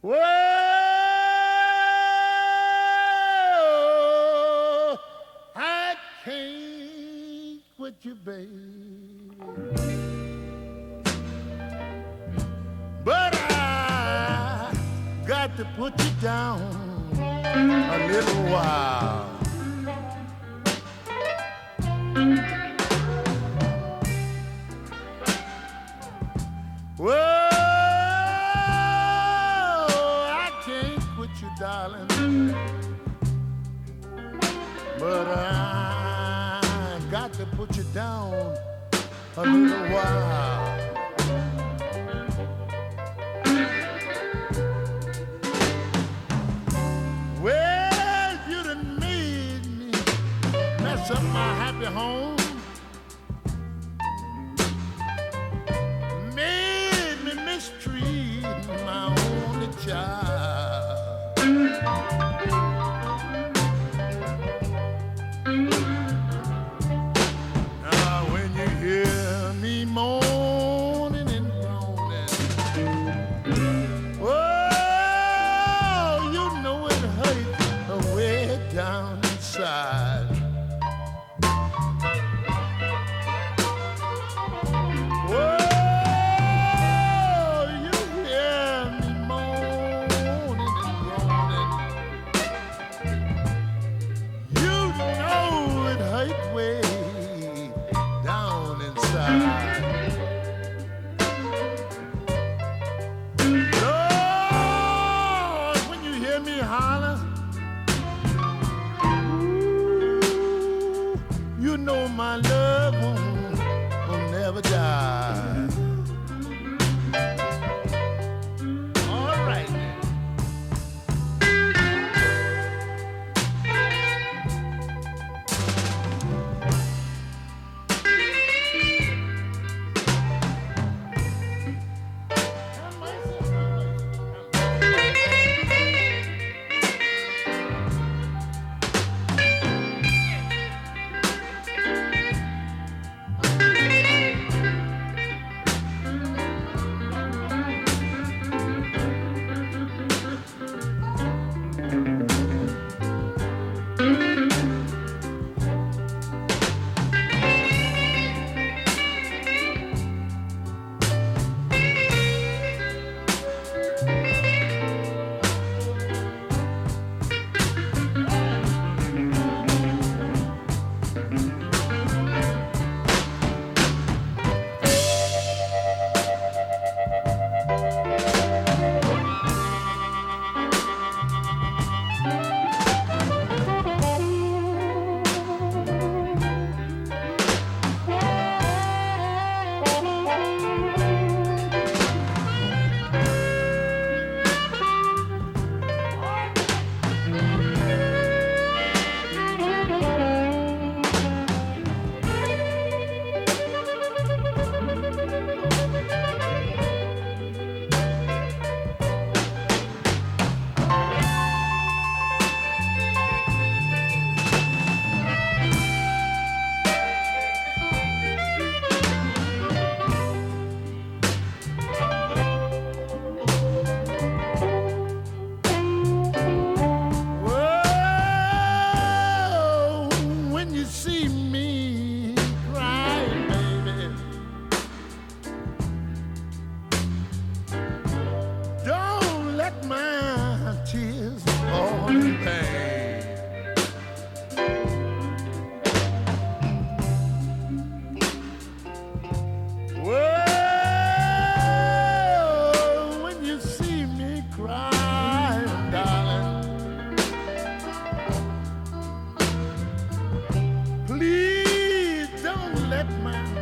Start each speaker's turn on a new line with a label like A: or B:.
A: Whoa, I can't quit you, baby. But I got to put you down a little while. Whoa, Got to put you down a little while. Well, you done made me mess up my happy home. my love won't, will never die. let man.